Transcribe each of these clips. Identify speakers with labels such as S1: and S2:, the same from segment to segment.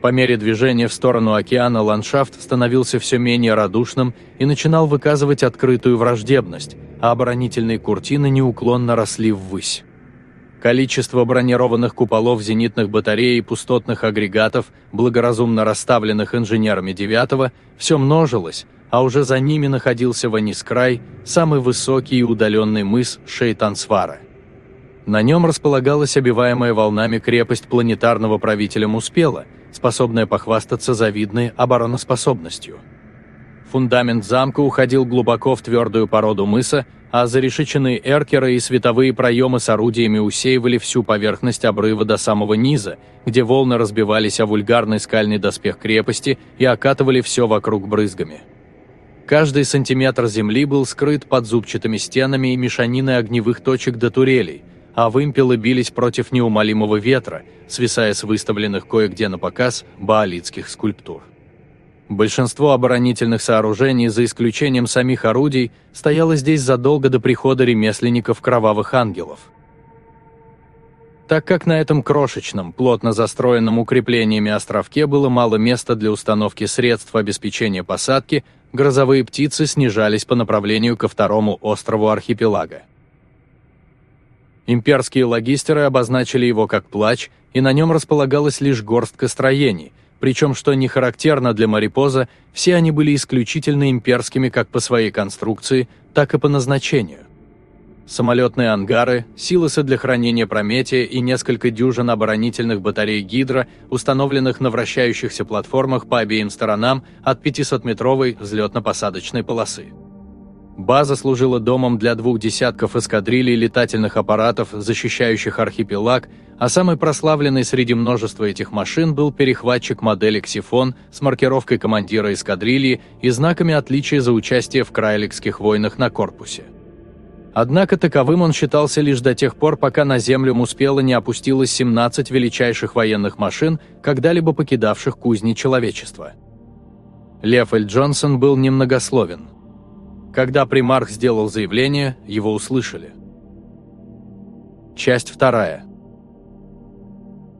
S1: По мере движения в сторону океана ландшафт становился все менее радушным и начинал выказывать открытую враждебность, а оборонительные куртины неуклонно росли ввысь. Количество бронированных куполов зенитных батарей и пустотных агрегатов, благоразумно расставленных инженерами девятого, все множилось, а уже за ними находился Ванискрай, самый высокий и удаленный мыс Шейтансвара. На нем располагалась обиваемая волнами крепость планетарного правителя Муспела – способная похвастаться завидной обороноспособностью. Фундамент замка уходил глубоко в твердую породу мыса, а зарешеченные эркеры и световые проемы с орудиями усеивали всю поверхность обрыва до самого низа, где волны разбивались о вульгарный скальный доспех крепости и окатывали все вокруг брызгами. Каждый сантиметр земли был скрыт под зубчатыми стенами и мешаниной огневых точек до турелей – а вымпелы бились против неумолимого ветра, свисая с выставленных кое-где на показ баалитских скульптур. Большинство оборонительных сооружений, за исключением самих орудий, стояло здесь задолго до прихода ремесленников кровавых ангелов. Так как на этом крошечном, плотно застроенном укреплениями островке было мало места для установки средств обеспечения посадки, грозовые птицы снижались по направлению ко второму острову архипелага. Имперские логистеры обозначили его как плач, и на нем располагалась лишь горстка строений, причем, что не характерно для морепоза, все они были исключительно имперскими как по своей конструкции, так и по назначению. Самолетные ангары, силосы для хранения Прометия и несколько дюжин оборонительных батарей Гидра, установленных на вращающихся платформах по обеим сторонам от 500-метровой взлетно-посадочной полосы. База служила домом для двух десятков эскадрилей летательных аппаратов, защищающих архипелаг, а самый прославленный среди множества этих машин был перехватчик модели «Ксифон» с маркировкой командира эскадрильи и знаками отличия за участие в крайликских войнах на корпусе. Однако таковым он считался лишь до тех пор, пока на землю Муспела не опустилось 17 величайших военных машин, когда-либо покидавших кузни человечества. Лев Эль Джонсон был немногословен – когда примарх сделал заявление, его услышали. Часть вторая.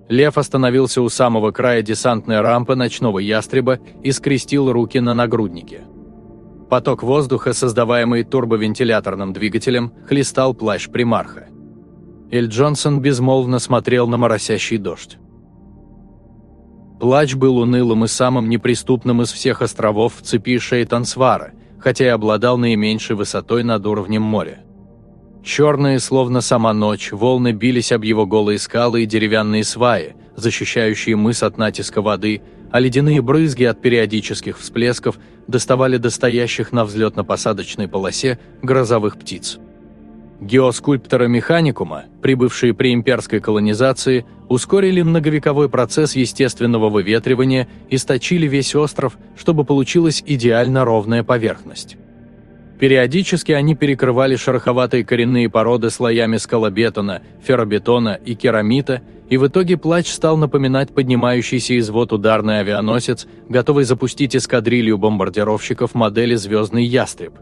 S1: Лев остановился у самого края десантной рампы ночного ястреба и скрестил руки на нагруднике. Поток воздуха, создаваемый турбовентиляторным двигателем, хлестал плащ примарха. Эль Джонсон безмолвно смотрел на моросящий дождь. Плач был унылым и самым неприступным из всех островов в цепи Шейтансвара, хотя и обладал наименьшей высотой над уровнем моря. Черные, словно сама ночь, волны бились об его голые скалы и деревянные сваи, защищающие мыс от натиска воды, а ледяные брызги от периодических всплесков доставали до стоящих на взлетно-посадочной полосе грозовых птиц. Геоскульпторы механикума, прибывшие при имперской колонизации, ускорили многовековой процесс естественного выветривания и сточили весь остров, чтобы получилась идеально ровная поверхность. Периодически они перекрывали шероховатые коренные породы слоями скалобетона, ферробетона и керамита, и в итоге плач стал напоминать поднимающийся из вод ударный авианосец, готовый запустить эскадрилью бомбардировщиков модели «Звездный ястреб».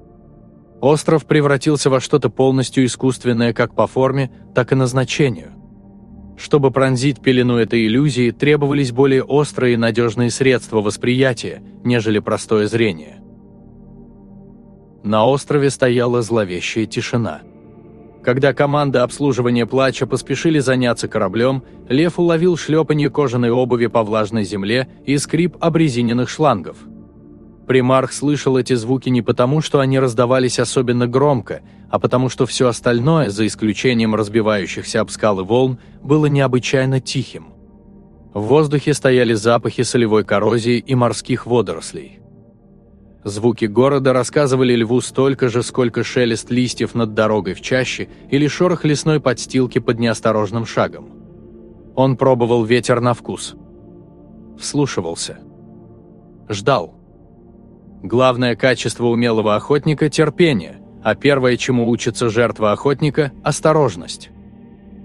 S1: Остров превратился во что-то полностью искусственное как по форме, так и назначению. Чтобы пронзить пелену этой иллюзии, требовались более острые и надежные средства восприятия, нежели простое зрение. На острове стояла зловещая тишина. Когда команда обслуживания плача поспешили заняться кораблем, Лев уловил шлепанье кожаной обуви по влажной земле и скрип обрезиненных шлангов – Примарх слышал эти звуки не потому, что они раздавались особенно громко, а потому что все остальное, за исключением разбивающихся об скалы волн, было необычайно тихим. В воздухе стояли запахи солевой коррозии и морских водорослей. Звуки города рассказывали льву столько же, сколько шелест листьев над дорогой в чаще или шорох лесной подстилки под неосторожным шагом. Он пробовал ветер на вкус. Вслушивался. Ждал. Главное качество умелого охотника – терпение, а первое, чему учится жертва охотника – осторожность.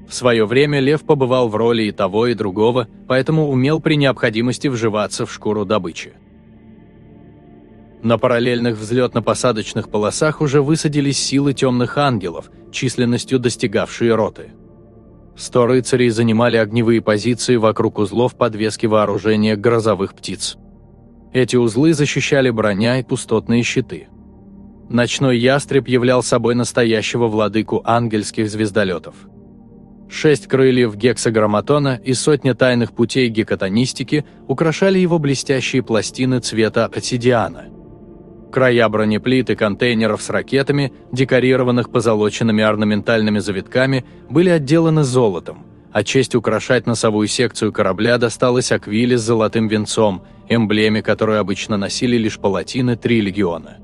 S1: В свое время лев побывал в роли и того, и другого, поэтому умел при необходимости вживаться в шкуру добычи. На параллельных взлетно-посадочных полосах уже высадились силы темных ангелов, численностью достигавшие роты. Сто рыцарей занимали огневые позиции вокруг узлов подвески вооружения грозовых птиц. Эти узлы защищали броня и пустотные щиты. Ночной ястреб являл собой настоящего владыку ангельских звездолетов. Шесть крыльев гексаграмматона и сотня тайных путей гекатонистики украшали его блестящие пластины цвета обсидиана. Края бронеплит и контейнеров с ракетами, декорированных позолоченными орнаментальными завитками, были отделаны золотом, а честь украшать носовую секцию корабля досталась Аквиле с золотым венцом, эмблеме, которую обычно носили лишь палатины три легиона.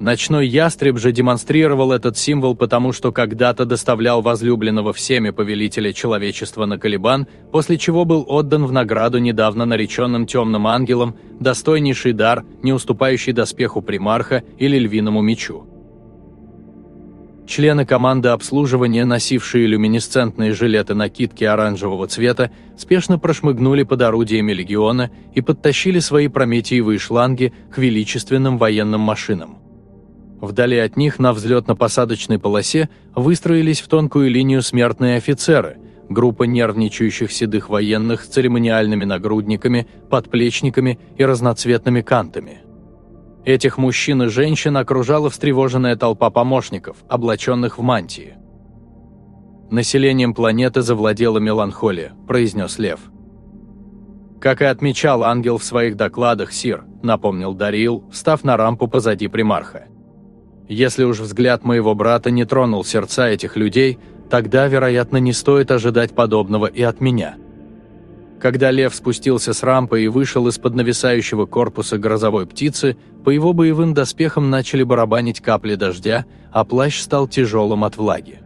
S1: Ночной ястреб же демонстрировал этот символ потому, что когда-то доставлял возлюбленного всеми повелителя человечества на Калибан, после чего был отдан в награду недавно нареченным темным ангелам достойнейший дар, не уступающий доспеху примарха или львиному мечу. Члены команды обслуживания, носившие люминесцентные жилеты-накидки оранжевого цвета, спешно прошмыгнули под орудиями легиона и подтащили свои прометиевые шланги к величественным военным машинам. Вдали от них на взлетно-посадочной полосе выстроились в тонкую линию смертные офицеры, группа нервничающих седых военных с церемониальными нагрудниками, подплечниками и разноцветными кантами. Этих мужчин и женщин окружала встревоженная толпа помощников, облаченных в мантии. «Населением планеты завладела меланхолия», – произнес Лев. «Как и отмечал ангел в своих докладах, Сир», – напомнил Дарил, став на рампу позади примарха. Если уж взгляд моего брата не тронул сердца этих людей, тогда, вероятно, не стоит ожидать подобного и от меня. Когда лев спустился с рампы и вышел из-под нависающего корпуса грозовой птицы, по его боевым доспехам начали барабанить капли дождя, а плащ стал тяжелым от влаги.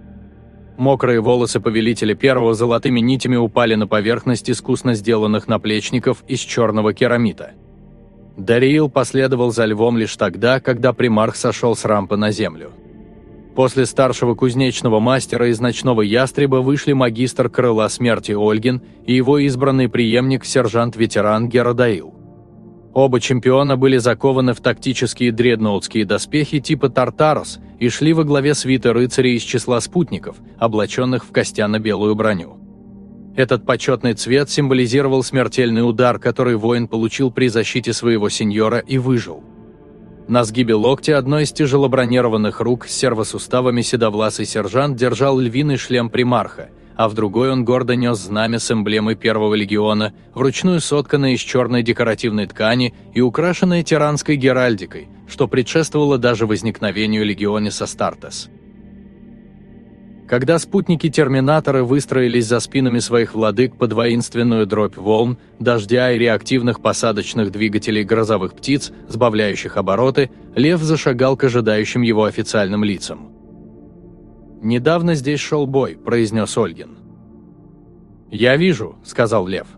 S1: Мокрые волосы повелителя первого золотыми нитями упали на поверхность искусно сделанных наплечников из черного керамита – Дариил последовал за львом лишь тогда, когда примарх сошел с рампы на землю. После старшего кузнечного мастера из ночного ястреба вышли магистр крыла смерти Ольгин и его избранный преемник сержант-ветеран Геродаил. Оба чемпиона были закованы в тактические дредноутские доспехи типа «Тартарос» и шли во главе свиты рыцарей из числа спутников, облаченных в костяно-белую броню. Этот почетный цвет символизировал смертельный удар, который воин получил при защите своего сеньора и выжил. На сгибе локтя одной из тяжелобронированных рук с сервосуставами седовласый сержант держал львиный шлем примарха, а в другой он гордо нес знамя с эмблемой Первого легиона, вручную сотканное из черной декоративной ткани и украшенное тиранской геральдикой, что предшествовало даже возникновению легиониса Стартес. Когда спутники-терминаторы выстроились за спинами своих владык под воинственную дробь волн, дождя и реактивных посадочных двигателей грозовых птиц, сбавляющих обороты, Лев зашагал к ожидающим его официальным лицам. «Недавно здесь шел бой», – произнес Ольгин. «Я вижу», – сказал Лев.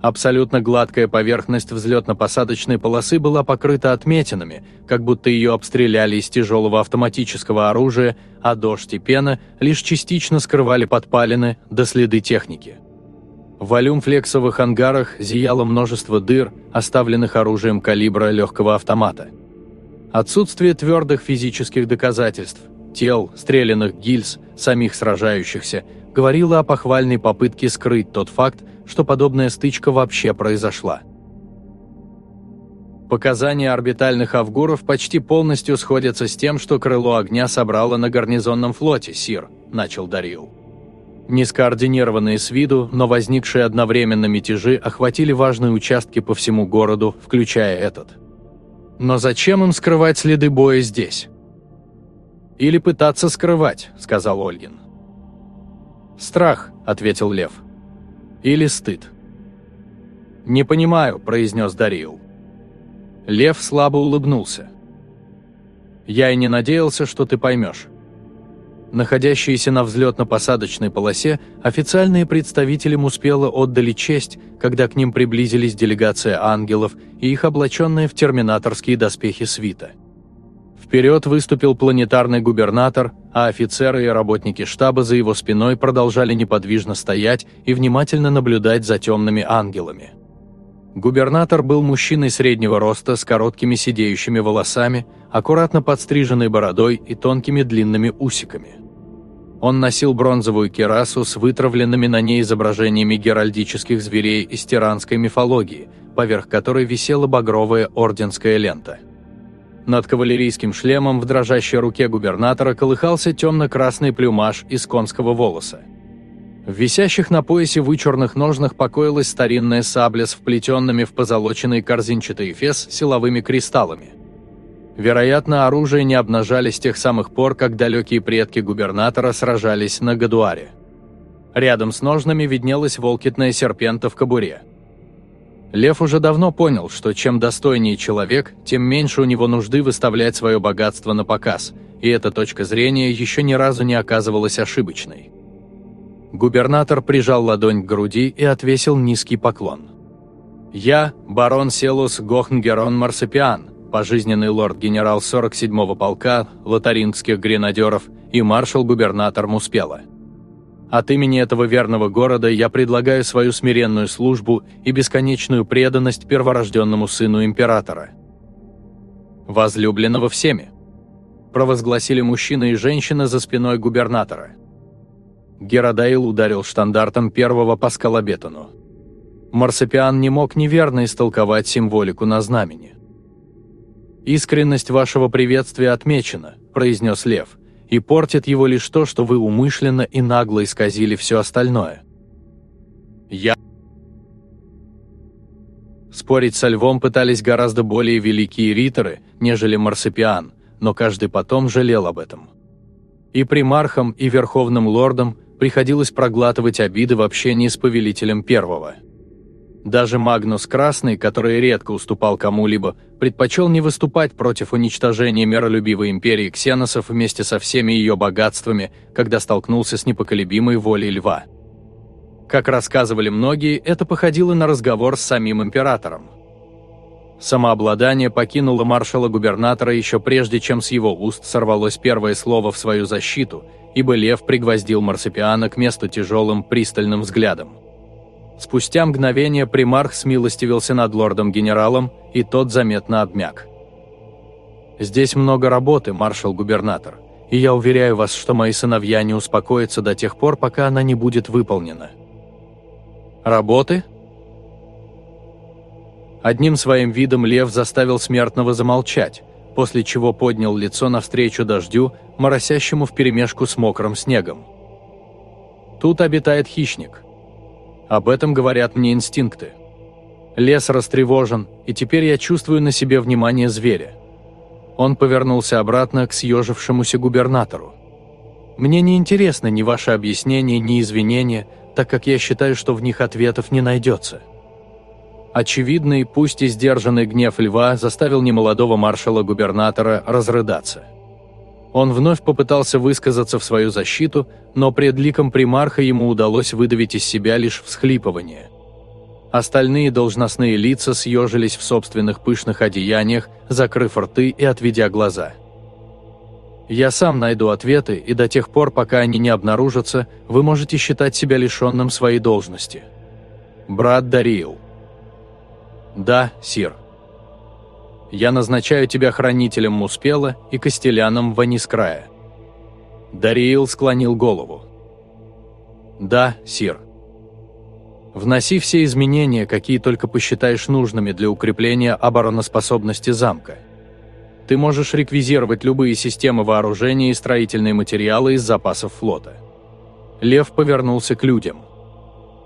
S1: Абсолютно гладкая поверхность взлетно-посадочной полосы была покрыта отметинами, как будто ее обстреляли из тяжелого автоматического оружия, а дождь и пена лишь частично скрывали подпалины до следы техники. В валюмфлексовых ангарах зияло множество дыр, оставленных оружием калибра легкого автомата. Отсутствие твердых физических доказательств, тел, стрелянных гильз, самих сражающихся, говорило о похвальной попытке скрыть тот факт, что подобная стычка вообще произошла. Показания орбитальных авгуров почти полностью сходятся с тем, что крыло огня собрало на гарнизонном флоте, Сир, начал Дарил. Нескоординированные с виду, но возникшие одновременно мятежи охватили важные участки по всему городу, включая этот. Но зачем им скрывать следы боя здесь? «Или пытаться скрывать», — сказал Ольгин. «Страх», — ответил Лев. Или стыд? «Не понимаю», – произнес Дариил. Лев слабо улыбнулся. «Я и не надеялся, что ты поймешь». Находящиеся на взлетно-посадочной полосе, официальные представители Муспела отдали честь, когда к ним приблизились делегация ангелов и их облаченные в терминаторские доспехи свита. Вперед выступил планетарный губернатор, а офицеры и работники штаба за его спиной продолжали неподвижно стоять и внимательно наблюдать за темными ангелами. Губернатор был мужчиной среднего роста с короткими сидеющими волосами, аккуратно подстриженной бородой и тонкими длинными усиками. Он носил бронзовую керасу с вытравленными на ней изображениями геральдических зверей из тиранской мифологии, поверх которой висела багровая орденская лента. Над кавалерийским шлемом в дрожащей руке губернатора колыхался темно-красный плюмаж из конского волоса. В висящих на поясе вычурных ножнах покоилась старинная сабля с вплетенными в позолоченный корзинчатый фес силовыми кристаллами. Вероятно, оружие не обнажали с тех самых пор, как далекие предки губернатора сражались на Гадуаре. Рядом с ножнами виднелась волкитная серпента в кобуре. Лев уже давно понял, что чем достойнее человек, тем меньше у него нужды выставлять свое богатство на показ, и эта точка зрения еще ни разу не оказывалась ошибочной. Губернатор прижал ладонь к груди и отвесил низкий поклон. «Я, барон Селус Гохнгерон Марсипиан, пожизненный лорд-генерал 47-го полка лотарингских гренадеров и маршал-губернатор Муспела. От имени этого верного города я предлагаю свою смиренную службу и бесконечную преданность перворожденному сыну императора. Возлюбленного всеми, провозгласили мужчина и женщина за спиной губернатора. Геродаил ударил штандартом первого по скалобетону. Марсипиан не мог неверно истолковать символику на знамени. «Искренность вашего приветствия отмечена», – произнес Лев, – «и портит его лишь то, что вы умышленно и нагло исказили все остальное». «Я...» Спорить со Львом пытались гораздо более великие риторы, нежели Марсипиан, но каждый потом жалел об этом. И примархам, и верховным лордам приходилось проглатывать обиды в общении с повелителем первого – даже Магнус Красный, который редко уступал кому-либо, предпочел не выступать против уничтожения миролюбивой империи ксеносов вместе со всеми ее богатствами, когда столкнулся с непоколебимой волей льва. Как рассказывали многие, это походило на разговор с самим императором. Самообладание покинуло маршала-губернатора еще прежде, чем с его уст сорвалось первое слово в свою защиту, ибо лев пригвоздил Марсипиана к месту тяжелым пристальным взглядом. Спустя мгновение примарх смилостивился над лордом-генералом, и тот заметно обмяк. «Здесь много работы, маршал-губернатор, и я уверяю вас, что мои сыновья не успокоятся до тех пор, пока она не будет выполнена». «Работы?» Одним своим видом лев заставил смертного замолчать, после чего поднял лицо навстречу дождю, моросящему вперемешку с мокрым снегом. «Тут обитает хищник», об этом говорят мне инстинкты. Лес растревожен, и теперь я чувствую на себе внимание зверя. Он повернулся обратно к съежившемуся губернатору. Мне не интересно ни ваше объяснение, ни извинения, так как я считаю, что в них ответов не найдется. Очевидный, пусть и сдержанный гнев льва заставил немолодого маршала-губернатора разрыдаться. Он вновь попытался высказаться в свою защиту, но пред ликом примарха ему удалось выдавить из себя лишь всхлипывание. Остальные должностные лица съежились в собственных пышных одеяниях, закрыв рты и отведя глаза. «Я сам найду ответы, и до тех пор, пока они не обнаружатся, вы можете считать себя лишенным своей должности. Брат Дариил». «Да, Сир». Я назначаю тебя хранителем Муспела и костеляном Ванискрая». Дариил склонил голову. «Да, Сир. Вноси все изменения, какие только посчитаешь нужными для укрепления обороноспособности замка. Ты можешь реквизировать любые системы вооружения и строительные материалы из запасов флота». Лев повернулся к людям.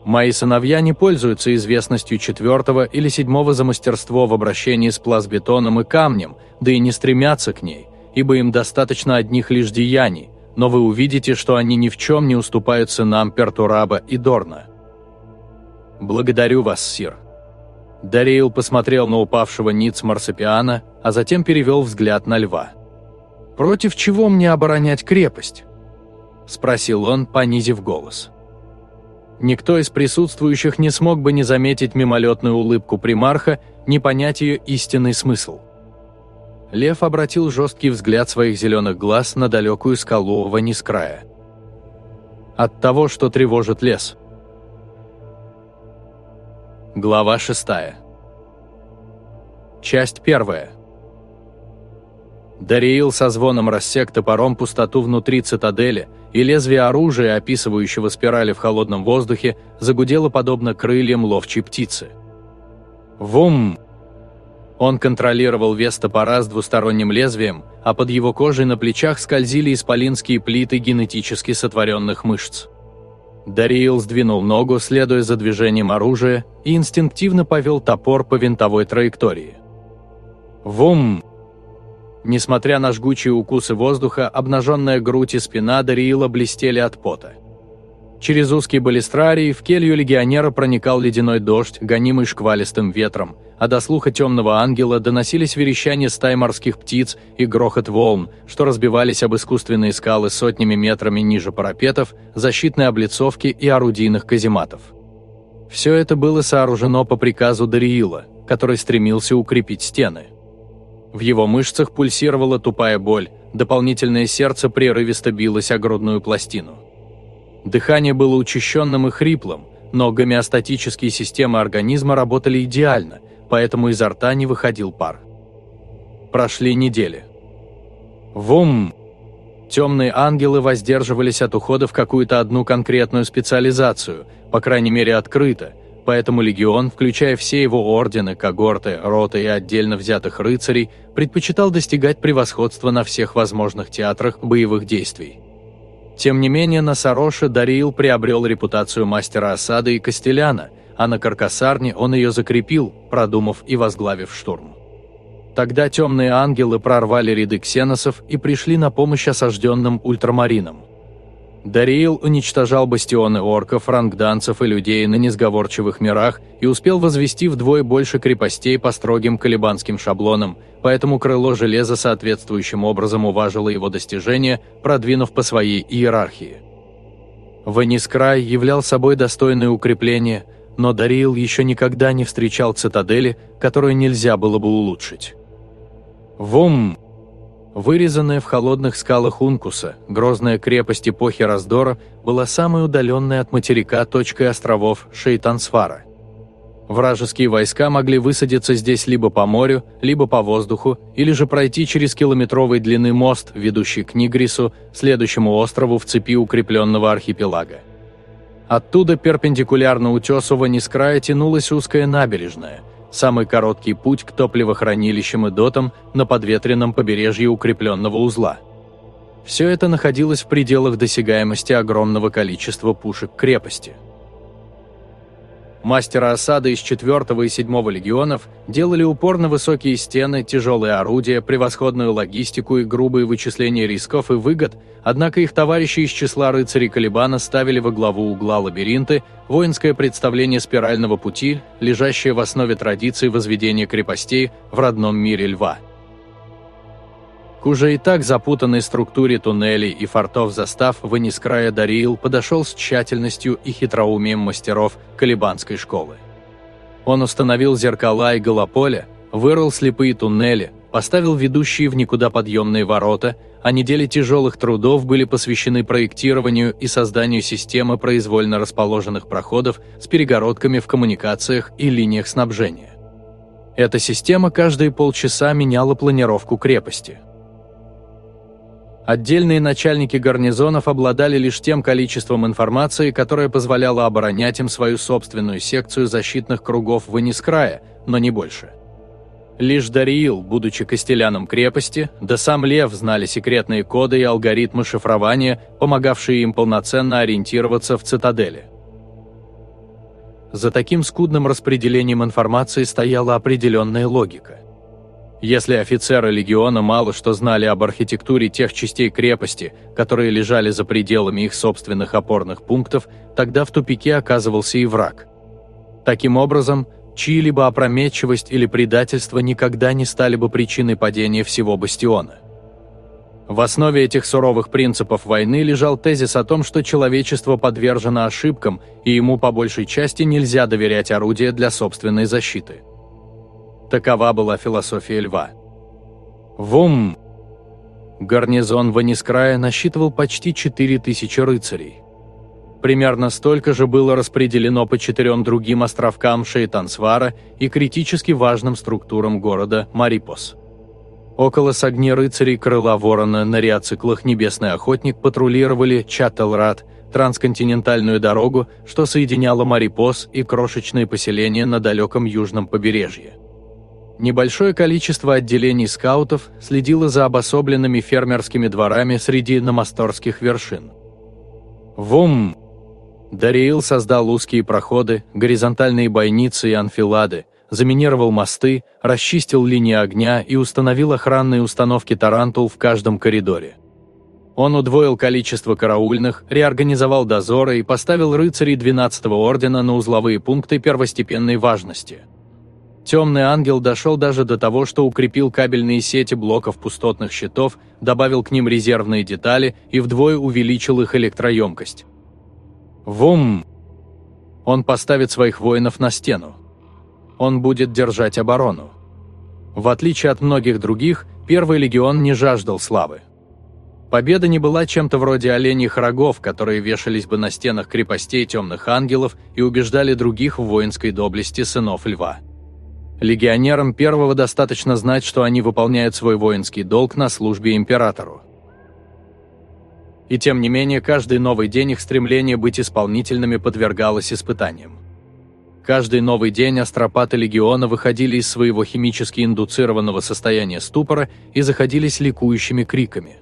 S1: Мои сыновья не пользуются известностью четвертого или седьмого за мастерство в обращении с пластбетоном и камнем, да и не стремятся к ней, ибо им достаточно одних лишь деяний, но вы увидите, что они ни в чем не уступают сынам Пертураба и Дорна. Благодарю вас, Сир. Дариил посмотрел на упавшего ниц Марсапиана, а затем перевел взгляд на льва. «Против чего мне оборонять крепость?» – спросил он, понизив голос. Никто из присутствующих не смог бы не заметить мимолетную улыбку примарха, не понять ее истинный смысл. Лев обратил жесткий взгляд своих зеленых глаз на далекую скалу Ванискрая. От того, что тревожит лес. Глава 6. Часть 1. Дариил со звоном рассек топором пустоту внутри цитадели, и лезвие оружия, описывающего спирали в холодном воздухе, загудело подобно крыльям ловчей птицы. Вум! Он контролировал вес топора с двусторонним лезвием, а под его кожей на плечах скользили исполинские плиты генетически сотворенных мышц. Дариил сдвинул ногу, следуя за движением оружия, и инстинктивно повел топор по винтовой траектории. Вум! Несмотря на жгучие укусы воздуха, обнаженная грудь и спина Дариила блестели от пота. Через узкий балюстрарий в келью легионера проникал ледяной дождь, гонимый шквалистым ветром, а до слуха темного ангела доносились верещания стай морских птиц и грохот волн, что разбивались об искусственные скалы сотнями метрами ниже парапетов, защитной облицовки и орудийных казематов. Все это было сооружено по приказу Дариила, который стремился укрепить стены. В его мышцах пульсировала тупая боль, дополнительное сердце прерывисто билось о грудную пластину. Дыхание было учащенным и хриплым, но гомеостатические системы организма работали идеально, поэтому изо рта не выходил пар. Прошли недели. Вум! Темные ангелы воздерживались от ухода в какую-то одну конкретную специализацию, по крайней мере открыто, Поэтому легион, включая все его ордены, когорты, роты и отдельно взятых рыцарей, предпочитал достигать превосходства на всех возможных театрах боевых действий. Тем не менее, на Сароше Дариил приобрел репутацию мастера осады и костеляна, а на Каркасарне он ее закрепил, продумав и возглавив штурм. Тогда темные ангелы прорвали ряды ксеносов и пришли на помощь осажденным ультрамаринам – Дариил уничтожал бастионы орков, рангданцев и людей на несговорчивых мирах и успел возвести вдвое больше крепостей по строгим калибанским шаблонам, поэтому крыло железа соответствующим образом уважило его достижения, продвинув по своей иерархии. Ванискрай являл собой достойное укрепление, но Дариил еще никогда не встречал цитадели, которую нельзя было бы улучшить. Вум! Вырезанная в холодных скалах Ункуса, грозная крепость эпохи раздора была самой удаленной от материка точкой островов Шейтансфара. Вражеские войска могли высадиться здесь либо по морю, либо по воздуху, или же пройти через километровый длины мост, ведущий к Нигрису, следующему острову в цепи укрепленного архипелага. Оттуда перпендикулярно утесу Ванискрая тянулась узкая набережная – самый короткий путь к топливохранилищам и дотам на подветренном побережье укрепленного узла. Все это находилось в пределах досягаемости огромного количества пушек крепости – Мастера осады из 4 и 7 легионов делали упор на высокие стены, тяжелые орудия, превосходную логистику и грубые вычисления рисков и выгод, однако их товарищи из числа рыцарей Калибана ставили во главу угла лабиринты, воинское представление спирального пути, лежащее в основе традиции возведения крепостей в родном мире льва. К уже и так запутанной структуре туннелей и фортов застав Ванискрая Дариил подошел с тщательностью и хитроумием мастеров Калибанской школы. Он установил зеркала и голополя, вырыл слепые туннели, поставил ведущие в никуда подъемные ворота, а недели тяжелых трудов были посвящены проектированию и созданию системы произвольно расположенных проходов с перегородками в коммуникациях и линиях снабжения. Эта система каждые полчаса меняла планировку крепости – Отдельные начальники гарнизонов обладали лишь тем количеством информации, которое позволяло оборонять им свою собственную секцию защитных кругов в Инискрая, но не больше. Лишь Дариил, будучи костеляном крепости, да сам Лев знали секретные коды и алгоритмы шифрования, помогавшие им полноценно ориентироваться в цитадели. За таким скудным распределением информации стояла определенная логика. Если офицеры легиона мало что знали об архитектуре тех частей крепости, которые лежали за пределами их собственных опорных пунктов, тогда в тупике оказывался и враг. Таким образом, чьи-либо опрометчивость или предательство никогда не стали бы причиной падения всего бастиона. В основе этих суровых принципов войны лежал тезис о том, что человечество подвержено ошибкам, и ему по большей части нельзя доверять орудия для собственной защиты. Такова была философия льва. Вум! Гарнизон Ванискрая насчитывал почти 4000 рыцарей. Примерно столько же было распределено по четырем другим островкам Шейтансвара и критически важным структурам города Марипос. Около согни рыцарей крыла ворона на риоциклах «Небесный охотник» патрулировали Чаттелрат, трансконтинентальную дорогу, что соединяла Марипос и крошечные поселения на далеком южном побережье. Небольшое количество отделений скаутов следило за обособленными фермерскими дворами среди намасторских вершин. Вум! Дариил создал узкие проходы, горизонтальные бойницы и анфилады, заминировал мосты, расчистил линии огня и установил охранные установки «Тарантул» в каждом коридоре. Он удвоил количество караульных, реорганизовал дозоры и поставил рыцарей 12-го ордена на узловые пункты первостепенной важности. Темный ангел дошел даже до того, что укрепил кабельные сети блоков пустотных щитов, добавил к ним резервные детали и вдвое увеличил их электроемкость. Вум! Он поставит своих воинов на стену. Он будет держать оборону. В отличие от многих других, Первый легион не жаждал славы. Победа не была чем-то вроде оленьих рогов, которые вешались бы на стенах крепостей темных ангелов и убеждали других в воинской доблести сынов льва. Легионерам первого достаточно знать, что они выполняют свой воинский долг на службе императору. И тем не менее, каждый новый день их стремление быть исполнительными подвергалось испытаниям. Каждый новый день астропаты легиона выходили из своего химически индуцированного состояния ступора и заходились ликующими криками.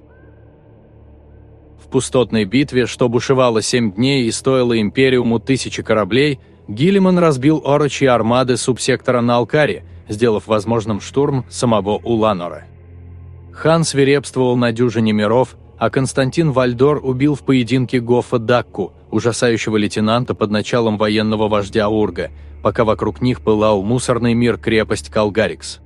S1: В пустотной битве, что бушевало семь дней и стоило Империуму тысячи кораблей, Гиллиман разбил орочьи армады субсектора на Алкаре, сделав возможным штурм самого Уланора. Хан свирепствовал на дюжине миров, а Константин Вальдор убил в поединке Гофа Дакку, ужасающего лейтенанта под началом военного вождя Урга, пока вокруг них пылал мусорный мир крепость Калгарикс.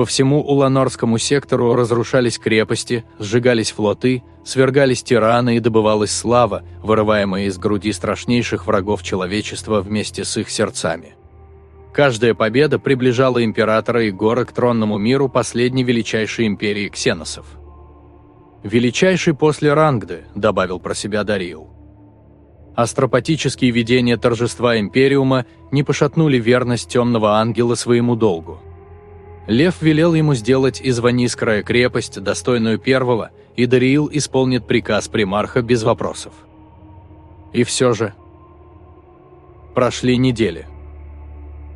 S1: По всему Уланорскому сектору разрушались крепости, сжигались флоты, свергались тираны и добывалась слава, вырываемая из груди страшнейших врагов человечества вместе с их сердцами. Каждая победа приближала императора и гора к тронному миру последней величайшей империи ксеносов. «Величайший после Рангды», – добавил про себя Дариил. Астропатические видения торжества Империума не пошатнули верность темного ангела своему долгу. Лев велел ему сделать из Ванискрая крепость, достойную первого, и Дариил исполнит приказ примарха без вопросов. И все же... Прошли недели.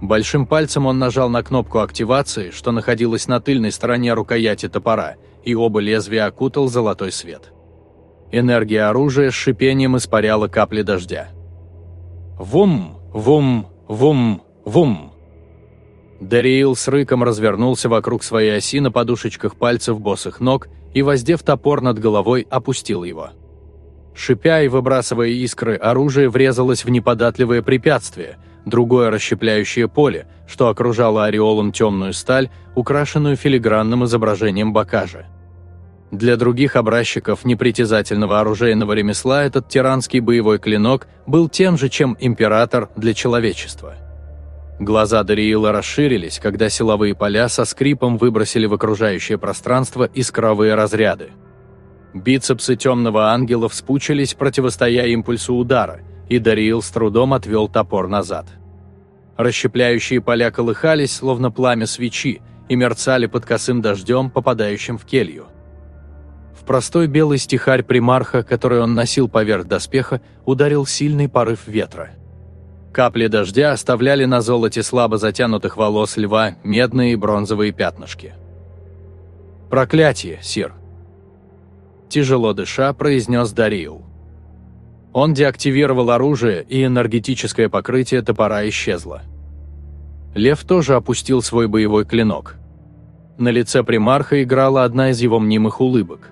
S1: Большим пальцем он нажал на кнопку активации, что находилась на тыльной стороне рукояти топора, и оба лезвия окутал золотой свет. Энергия оружия с шипением испаряла капли дождя. Вум, вум, вум, вум. Дариил с рыком развернулся вокруг своей оси на подушечках пальцев босых ног и, воздев топор над головой, опустил его. Шипя и выбрасывая искры, оружие врезалось в неподатливое препятствие, другое расщепляющее поле, что окружало ореолом темную сталь, украшенную филигранным изображением бакажа. Для других образчиков непритязательного оружейного ремесла этот тиранский боевой клинок был тем же, чем император для человечества. Глаза Дариила расширились, когда силовые поля со скрипом выбросили в окружающее пространство искровые разряды. Бицепсы темного ангела вспучились, противостоя импульсу удара, и Дариил с трудом отвел топор назад. Расщепляющие поля колыхались, словно пламя свечи, и мерцали под косым дождем, попадающим в келью. В простой белый стихарь примарха, который он носил поверх доспеха, ударил сильный порыв ветра. Капли дождя оставляли на золоте слабо затянутых волос льва медные и бронзовые пятнышки. «Проклятие, сир!» Тяжело дыша, произнес Дариил. Он деактивировал оружие, и энергетическое покрытие топора исчезло. Лев тоже опустил свой боевой клинок. На лице примарха играла одна из его мнимых улыбок.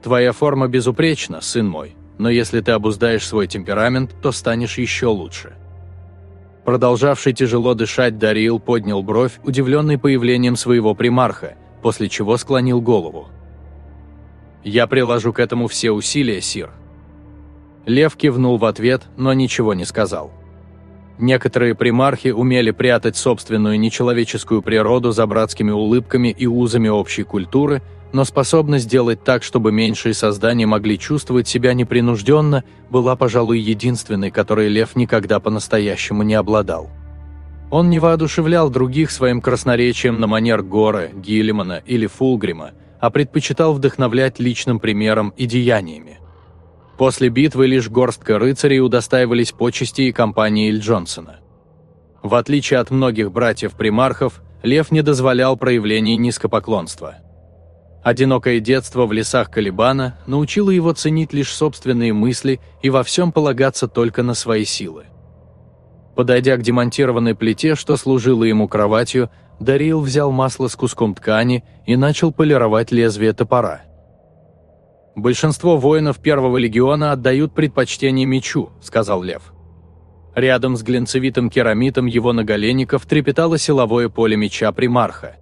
S1: Твоя форма безупречна, сын мой, но если ты обуздаешь свой темперамент, то станешь еще лучше». Продолжавший тяжело дышать, Дариил поднял бровь, удивленный появлением своего примарха, после чего склонил голову. «Я приложу к этому все усилия, Сир». Лев кивнул в ответ, но ничего не сказал. Некоторые примархи умели прятать собственную нечеловеческую природу за братскими улыбками и узами общей культуры, но способность сделать так, чтобы меньшие создания могли чувствовать себя непринужденно, была, пожалуй, единственной, которой Лев никогда по-настоящему не обладал. Он не воодушевлял других своим красноречием на манер Гора, Гиллимана или Фулгрима, а предпочитал вдохновлять личным примером и деяниями. После битвы лишь горстка рыцарей удостаивались почести и компании Иль Джонсона. В отличие от многих братьев-примархов, Лев не дозволял проявлений низкопоклонства. Одинокое детство в лесах Калибана научило его ценить лишь собственные мысли и во всем полагаться только на свои силы. Подойдя к демонтированной плите, что служила ему кроватью, Дарил взял масло с куском ткани и начал полировать лезвие топора. «Большинство воинов Первого легиона отдают предпочтение мечу», — сказал Лев. Рядом с глинцевитым керамитом его наголенников трепетало силовое поле меча примарха.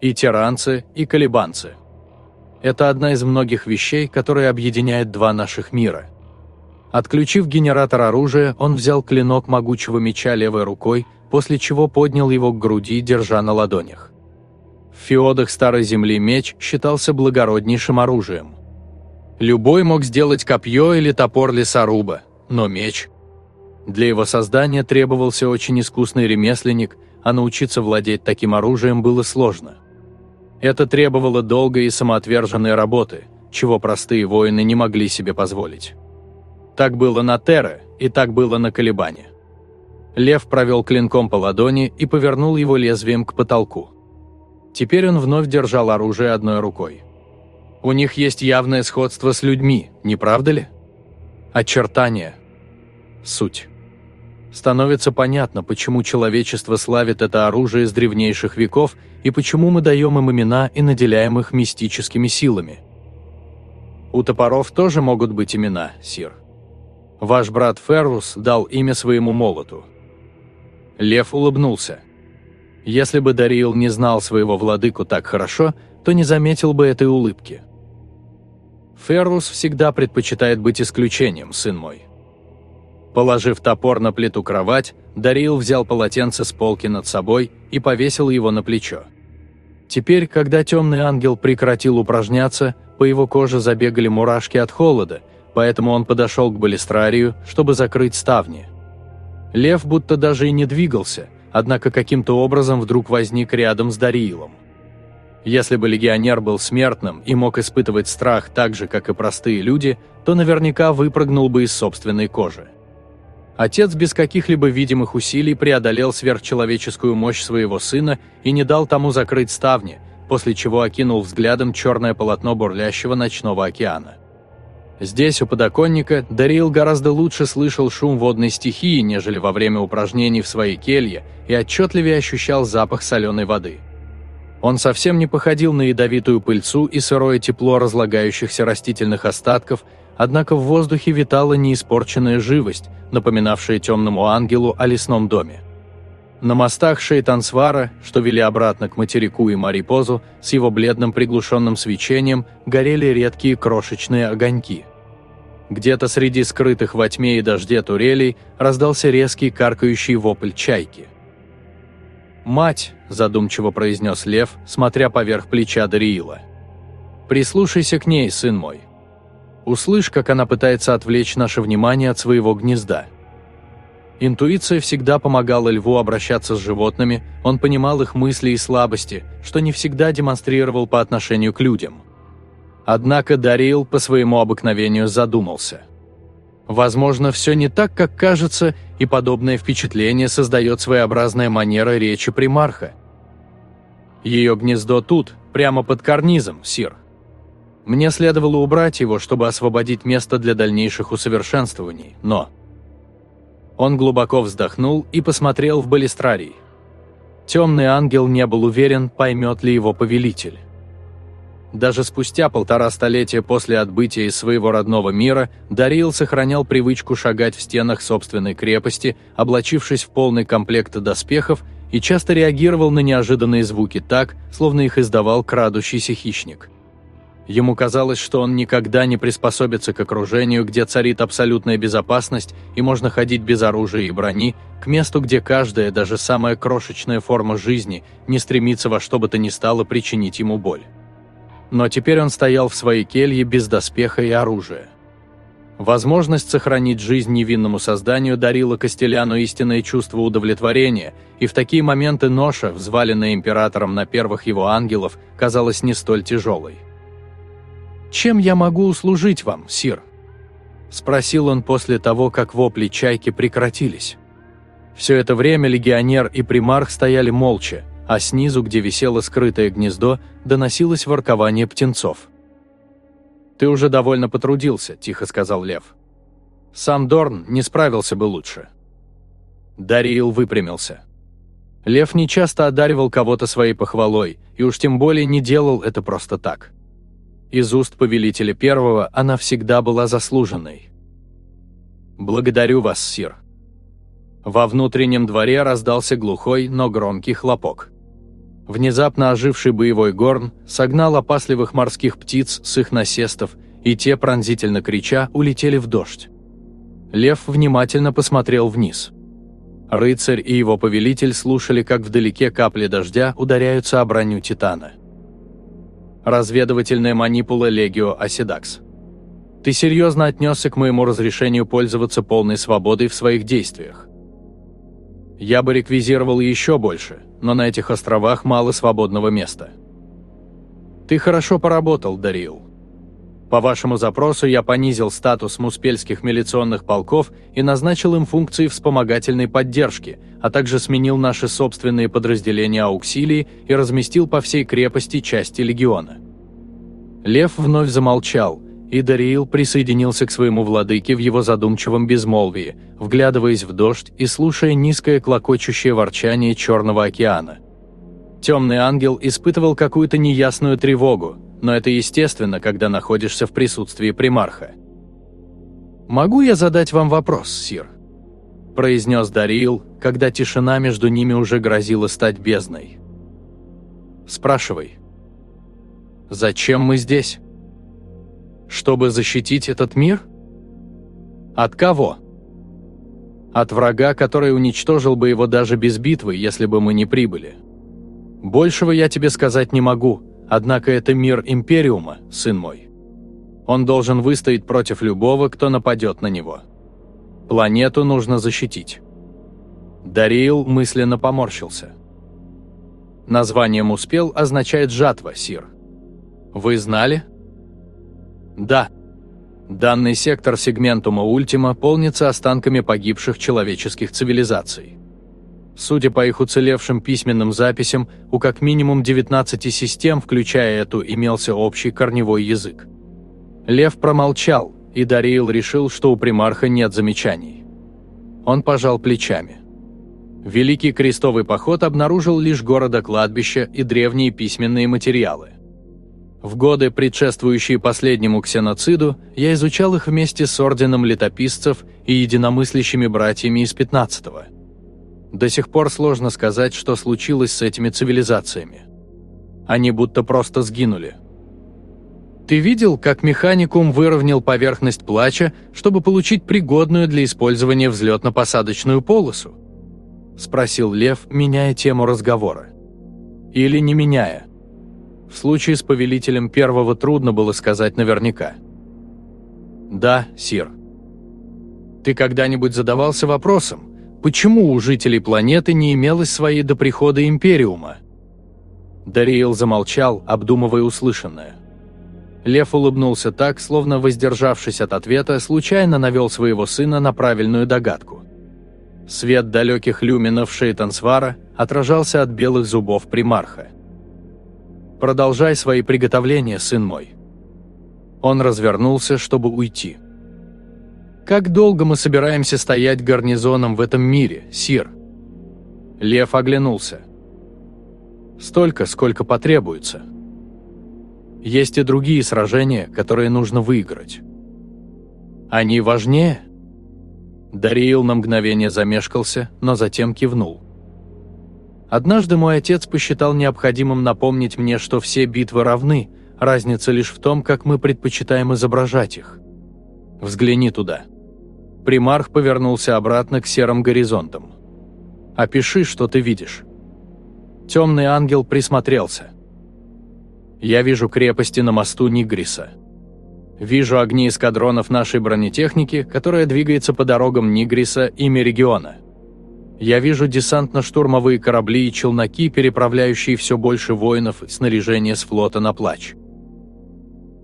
S1: И тиранцы, и колебанцы. Это одна из многих вещей, которые объединяет два наших мира. Отключив генератор оружия, он взял клинок могучего меча левой рукой, после чего поднял его к груди, держа на ладонях. В феодах Старой Земли меч считался благороднейшим оружием. Любой мог сделать копье или топор лесоруба, но меч – для его создания требовался очень искусный ремесленник, а научиться владеть таким оружием было сложно. Это требовало долгой и самоотверженной работы, чего простые воины не могли себе позволить. Так было на Терре, и так было на Колебане. Лев провел клинком по ладони и повернул его лезвием к потолку. Теперь он вновь держал оружие одной рукой. У них есть явное сходство с людьми, не правда ли? Очертания. Суть становится понятно, почему человечество славит это оружие с древнейших веков и почему мы даем им имена и наделяем их мистическими силами. У топоров тоже могут быть имена, Сир. Ваш брат Феррус дал имя своему молоту. Лев улыбнулся. Если бы Дариил не знал своего владыку так хорошо, то не заметил бы этой улыбки. Феррус всегда предпочитает быть исключением, сын мой. Положив топор на плиту кровать, Дарил взял полотенце с полки над собой и повесил его на плечо. Теперь, когда темный ангел прекратил упражняться, по его коже забегали мурашки от холода, поэтому он подошел к балюстрарию, чтобы закрыть ставни. Лев будто даже и не двигался, однако каким-то образом вдруг возник рядом с Дариилом. Если бы легионер был смертным и мог испытывать страх так же, как и простые люди, то наверняка выпрыгнул бы из собственной кожи. Отец без каких-либо видимых усилий преодолел сверхчеловеческую мощь своего сына и не дал тому закрыть ставни, после чего окинул взглядом черное полотно бурлящего ночного океана. Здесь, у подоконника, Дариил гораздо лучше слышал шум водной стихии, нежели во время упражнений в своей келье, и отчетливее ощущал запах соленой воды. Он совсем не походил на ядовитую пыльцу и сырое тепло разлагающихся растительных остатков, однако в воздухе витала неиспорченная живость, напоминавшая темному ангелу о лесном доме. На мостах Шейтансвара, что вели обратно к материку и Марипозу, с его бледным приглушенным свечением горели редкие крошечные огоньки. Где-то среди скрытых во тьме и дожде турелей раздался резкий каркающий вопль чайки. «Мать!» – задумчиво произнес Лев, смотря поверх плеча Дариила. «Прислушайся к ней, сын мой. Услышь, как она пытается отвлечь наше внимание от своего гнезда. Интуиция всегда помогала льву обращаться с животными, он понимал их мысли и слабости, что не всегда демонстрировал по отношению к людям. Однако Дарил по своему обыкновению задумался. Возможно, все не так, как кажется, и подобное впечатление создает своеобразная манера речи примарха. Ее гнездо тут, прямо под карнизом, Сир. Мне следовало убрать его, чтобы освободить место для дальнейших усовершенствований, но... Он глубоко вздохнул и посмотрел в балюстрарий. Темный ангел не был уверен, поймет ли его повелитель. Даже спустя полтора столетия после отбытия из своего родного мира Дарил сохранял привычку шагать в стенах собственной крепости, облачившись в полный комплект доспехов, и часто реагировал на неожиданные звуки так, словно их издавал крадущийся хищник. Ему казалось, что он никогда не приспособится к окружению, где царит абсолютная безопасность и можно ходить без оружия и брони, к месту, где каждая, даже самая крошечная форма жизни не стремится во что бы то ни стало причинить ему боль. Но теперь он стоял в своей келье без доспеха и оружия. Возможность сохранить жизнь невинному созданию дарила Костеляну истинное чувство удовлетворения, и в такие моменты ноша, взваленная императором на первых его ангелов, казалась не столь тяжелой. «Чем я могу услужить вам, сир?» – спросил он после того, как вопли чайки прекратились. Все это время легионер и примарх стояли молча, а снизу, где висело скрытое гнездо, доносилось воркование птенцов. «Ты уже довольно потрудился», – тихо сказал Лев. «Сам Дорн не справился бы лучше». Дариил выпрямился. Лев не часто одаривал кого-то своей похвалой, и уж тем более не делал это просто так. Из уст повелителя первого она всегда была заслуженной. «Благодарю вас, сир». Во внутреннем дворе раздался глухой, но громкий хлопок. Внезапно оживший боевой горн согнал опасливых морских птиц с их насестов, и те, пронзительно крича, улетели в дождь. Лев внимательно посмотрел вниз. Рыцарь и его повелитель слушали, как вдалеке капли дождя ударяются о броню Титана. Разведывательная манипула Легио Оседакс. Ты серьезно отнесся к моему разрешению пользоваться полной свободой в своих действиях. Я бы реквизировал еще больше, но на этих островах мало свободного места. Ты хорошо поработал, Дарил. По вашему запросу я понизил статус муспельских милиционных полков и назначил им функции вспомогательной поддержки, а также сменил наши собственные подразделения ауксилии и разместил по всей крепости части легиона. Лев вновь замолчал, и Дариил присоединился к своему владыке в его задумчивом безмолвии, вглядываясь в дождь и слушая низкое клокочущее ворчание Черного океана. Темный ангел испытывал какую-то неясную тревогу, но это естественно, когда находишься в присутствии примарха. «Могу я задать вам вопрос, Сир?» – произнес Дариил, когда тишина между ними уже грозила стать бездной. «Спрашивай». «Зачем мы здесь?» Чтобы защитить этот мир? От кого? От врага, который уничтожил бы его даже без битвы, если бы мы не прибыли. Большего я тебе сказать не могу, однако это мир Империума, сын мой. Он должен выстоять против любого, кто нападет на него. Планету нужно защитить. Дариил мысленно поморщился. Название «Муспел» означает «жатва», Сир. Вы знали? Да. Данный сектор сегментума Ультима полнится останками погибших человеческих цивилизаций. Судя по их уцелевшим письменным записям, у как минимум 19 систем, включая эту, имелся общий корневой язык. Лев промолчал, и Дариил решил, что у примарха нет замечаний. Он пожал плечами. Великий крестовый поход обнаружил лишь города-кладбища и древние письменные материалы. В годы, предшествующие последнему ксеноциду, я изучал их вместе с орденом летописцев и единомыслящими братьями из 15-го. До сих пор сложно сказать, что случилось с этими цивилизациями. Они будто просто сгинули. Ты видел, как механикум выровнял поверхность плача, чтобы получить пригодную для использования взлетно-посадочную полосу? Спросил Лев, меняя тему разговора. Или не меняя? В случае с повелителем первого трудно было сказать наверняка. «Да, Сир». «Ты когда-нибудь задавался вопросом, почему у жителей планеты не имелось своей до прихода Империума?» Дариил замолчал, обдумывая услышанное. Лев улыбнулся так, словно воздержавшись от ответа, случайно навел своего сына на правильную догадку. Свет далеких люминов Шейтансвара отражался от белых зубов примарха. Продолжай свои приготовления, сын мой». Он развернулся, чтобы уйти. «Как долго мы собираемся стоять гарнизоном в этом мире, Сир?» Лев оглянулся. «Столько, сколько потребуется. Есть и другие сражения, которые нужно выиграть. Они важнее?» Дариил на мгновение замешкался, но затем кивнул. Однажды мой отец посчитал необходимым напомнить мне, что все битвы равны, разница лишь в том, как мы предпочитаем изображать их. Взгляни туда. Примарх повернулся обратно к серым горизонтам. Опиши, что ты видишь. Темный ангел присмотрелся. Я вижу крепости на мосту Нигриса. Вижу огни эскадронов нашей бронетехники, которая двигается по дорогам Нигриса и Мерегиона. Я вижу десантно-штурмовые корабли и челноки, переправляющие все больше воинов и снаряжение с флота на плач.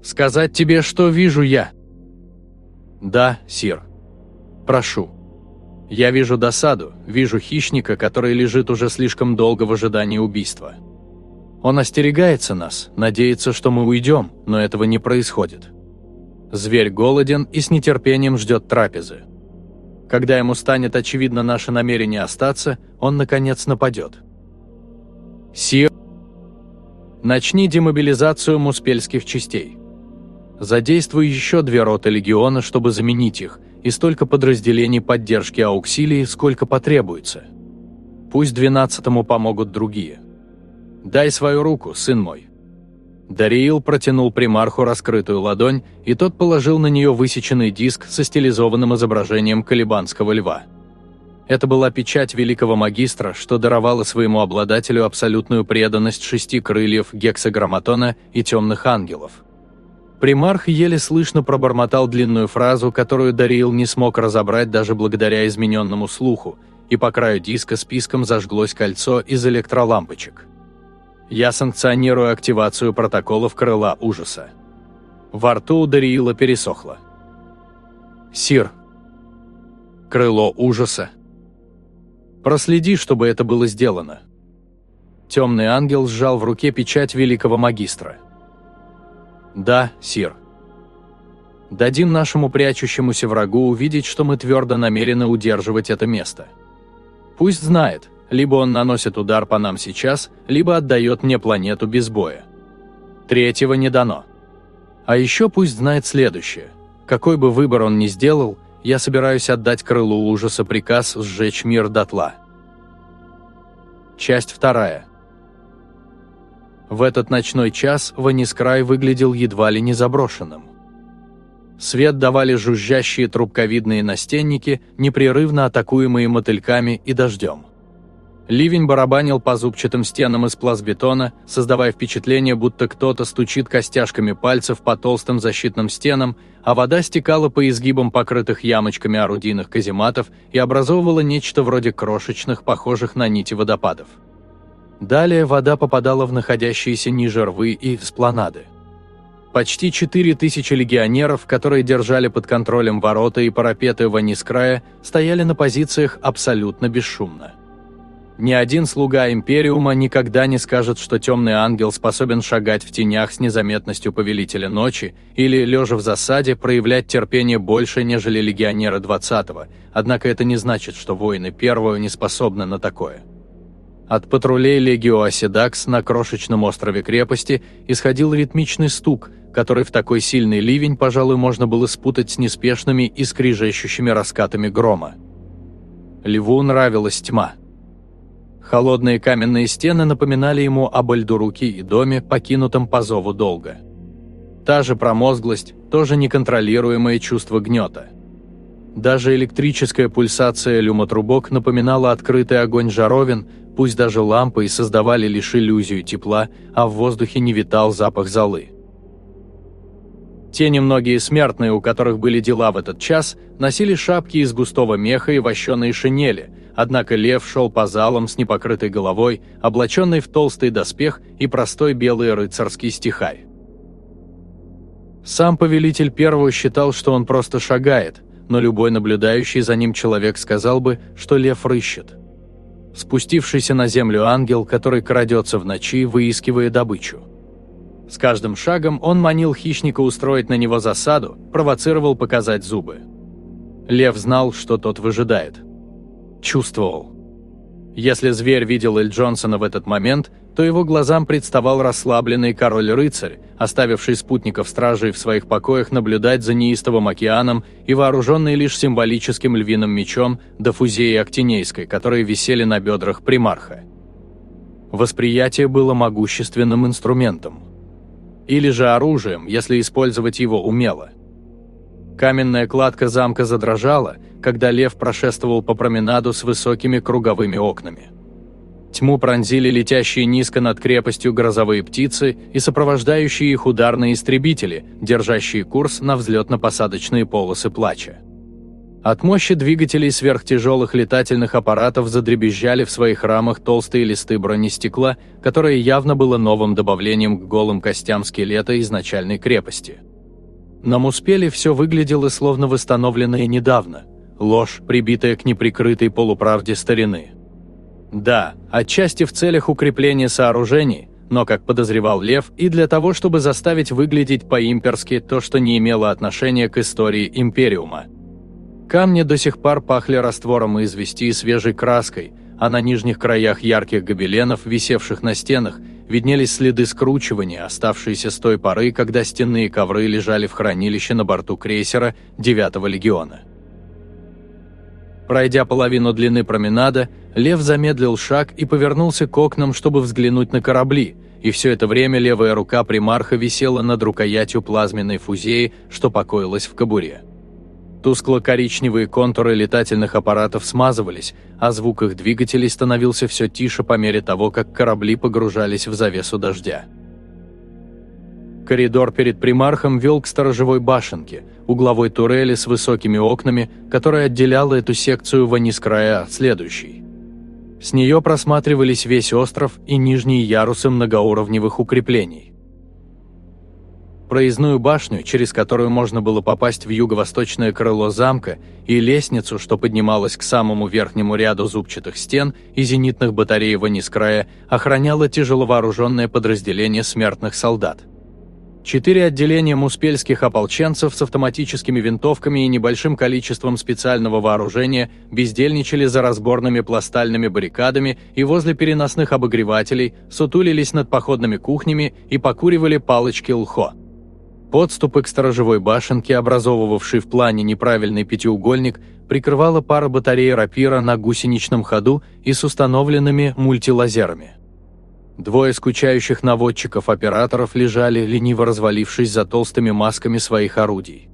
S1: Сказать тебе, что вижу я? Да, сир. Прошу. Я вижу досаду, вижу хищника, который лежит уже слишком долго в ожидании убийства. Он остерегается нас, надеется, что мы уйдем, но этого не происходит. Зверь голоден и с нетерпением ждет трапезы. Когда ему станет очевидно наше намерение остаться, он, наконец, нападет. Сир, начни демобилизацию муспельских частей. Задействуй еще две роты легиона, чтобы заменить их, и столько подразделений поддержки ауксилии, сколько потребуется. Пусть двенадцатому помогут другие. Дай свою руку, сын мой. Дариил протянул примарху раскрытую ладонь, и тот положил на нее высеченный диск со стилизованным изображением колебанского льва. Это была печать великого магистра, что даровала своему обладателю абсолютную преданность шести крыльев гексаграмматона и темных ангелов. Примарх еле слышно пробормотал длинную фразу, которую Дариил не смог разобрать даже благодаря измененному слуху, и по краю диска списком зажглось кольцо из электролампочек. Я санкционирую активацию протоколов крыла ужаса. Во рту у Дариила пересохло. Сир. Крыло ужаса. Проследи, чтобы это было сделано. Темный ангел сжал в руке печать великого магистра. Да, сир. Дадим нашему прячущемуся врагу увидеть, что мы твердо намерены удерживать это место. Пусть знает, либо он наносит удар по нам сейчас, либо отдает мне планету без боя. Третьего не дано. А еще пусть знает следующее. Какой бы выбор он ни сделал, я собираюсь отдать крылу ужаса приказ сжечь мир дотла. Часть вторая. В этот ночной час Ванискрай выглядел едва ли не заброшенным. Свет давали жужжащие трубковидные настенники, непрерывно атакуемые мотыльками и дождем. Ливень барабанил по зубчатым стенам из пластбетона, создавая впечатление, будто кто-то стучит костяшками пальцев по толстым защитным стенам, а вода стекала по изгибам покрытых ямочками орудийных казематов и образовывала нечто вроде крошечных, похожих на нити водопадов. Далее вода попадала в находящиеся ниже рвы и спланады. Почти 4000 легионеров, которые держали под контролем ворота и парапеты Ванискрая, стояли на позициях абсолютно бесшумно. Ни один слуга Империума никогда не скажет, что темный ангел способен шагать в тенях с незаметностью повелителя ночи или, лежа в засаде, проявлять терпение больше, нежели легионеры 20-го, однако это не значит, что воины первого не способны на такое. От патрулей Легио Оседакс на крошечном острове крепости исходил ритмичный стук, который в такой сильный ливень, пожалуй, можно было спутать с неспешными и скрижещущими раскатами грома. Льву нравилась тьма – Холодные каменные стены напоминали ему об Альдуруке и доме, покинутом по зову долга. Та же промозглость, тоже неконтролируемое чувство гнета. Даже электрическая пульсация люмотрубок напоминала открытый огонь жаровин, пусть даже лампы и создавали лишь иллюзию тепла, а в воздухе не витал запах золы. Те немногие смертные, у которых были дела в этот час, носили шапки из густого меха и вощеные шинели – Однако лев шел по залам с непокрытой головой, облаченный в толстый доспех и простой белый рыцарский стихарь. Сам повелитель первого считал, что он просто шагает, но любой наблюдающий за ним человек сказал бы, что лев рыщет. Спустившийся на землю ангел, который крадется в ночи, выискивая добычу. С каждым шагом он манил хищника устроить на него засаду, провоцировал показать зубы. Лев знал, что тот выжидает – чувствовал. Если зверь видел Эль Джонсона в этот момент, то его глазам представал расслабленный король-рыцарь, оставивший спутников стражей в своих покоях наблюдать за неистовым океаном и вооруженный лишь символическим львиным мечом до фузеи Актинейской, которые висели на бедрах примарха. Восприятие было могущественным инструментом. Или же оружием, если использовать его умело – Каменная кладка замка задрожала, когда лев прошествовал по променаду с высокими круговыми окнами. Тьму пронзили летящие низко над крепостью грозовые птицы и сопровождающие их ударные истребители, держащие курс на взлетно-посадочные полосы плача. От мощи двигателей сверхтяжелых летательных аппаратов задребезжали в своих рамах толстые листы бронестекла, которое явно было новым добавлением к голым костям скелета изначальной крепости. На Муспеле все выглядело словно восстановленное недавно, ложь, прибитая к неприкрытой полуправде старины. Да, отчасти в целях укрепления сооружений, но, как подозревал Лев, и для того, чтобы заставить выглядеть по-имперски то, что не имело отношения к истории Империума. Камни до сих пор пахли раствором извести и свежей краской, а на нижних краях ярких гобеленов, висевших на стенах, виднелись следы скручивания, оставшиеся с той поры, когда стенные ковры лежали в хранилище на борту крейсера 9-го легиона. Пройдя половину длины променада, Лев замедлил шаг и повернулся к окнам, чтобы взглянуть на корабли, и все это время левая рука примарха висела над рукоятью плазменной фузеи, что покоилась в кобуре. Тускло-коричневые контуры летательных аппаратов смазывались, а звук их двигателей становился все тише по мере того, как корабли погружались в завесу дождя. Коридор перед примархом вел к сторожевой башенке, угловой турели с высокими окнами, которая отделяла эту секцию Ванискрая от следующей. С нее просматривались весь остров и нижние ярусы многоуровневых укреплений. Проездную башню, через которую можно было попасть в юго-восточное крыло замка, и лестницу, что поднималась к самому верхнему ряду зубчатых стен и зенитных батарей Ванискрая, охраняло тяжеловооруженное подразделение смертных солдат – Четыре отделения муспельских ополченцев с автоматическими винтовками и небольшим количеством специального вооружения бездельничали за разборными пластальными баррикадами и возле переносных обогревателей, сутулились над походными кухнями и покуривали палочки лхо. Подступы к сторожевой башенке, образовывавшей в плане неправильный пятиугольник, прикрывала пара батарей рапира на гусеничном ходу и с установленными мультилазерами. Двое скучающих наводчиков-операторов лежали, лениво развалившись за толстыми масками своих орудий.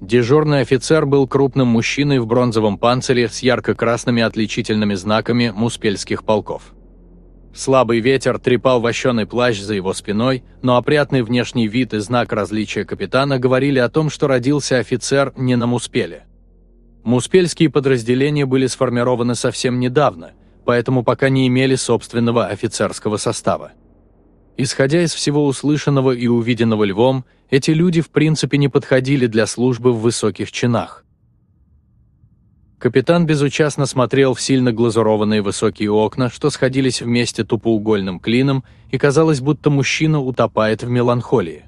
S1: Дежурный офицер был крупным мужчиной в бронзовом панцире с ярко-красными отличительными знаками муспельских полков. Слабый ветер трепал вощеный плащ за его спиной, но опрятный внешний вид и знак различия капитана говорили о том, что родился офицер не на Муспеле. Муспельские подразделения были сформированы совсем недавно – поэтому пока не имели собственного офицерского состава. Исходя из всего услышанного и увиденного Львом, эти люди в принципе не подходили для службы в высоких чинах. Капитан безучастно смотрел в сильно глазурованные высокие окна, что сходились вместе тупоугольным клином, и казалось, будто мужчина утопает в меланхолии.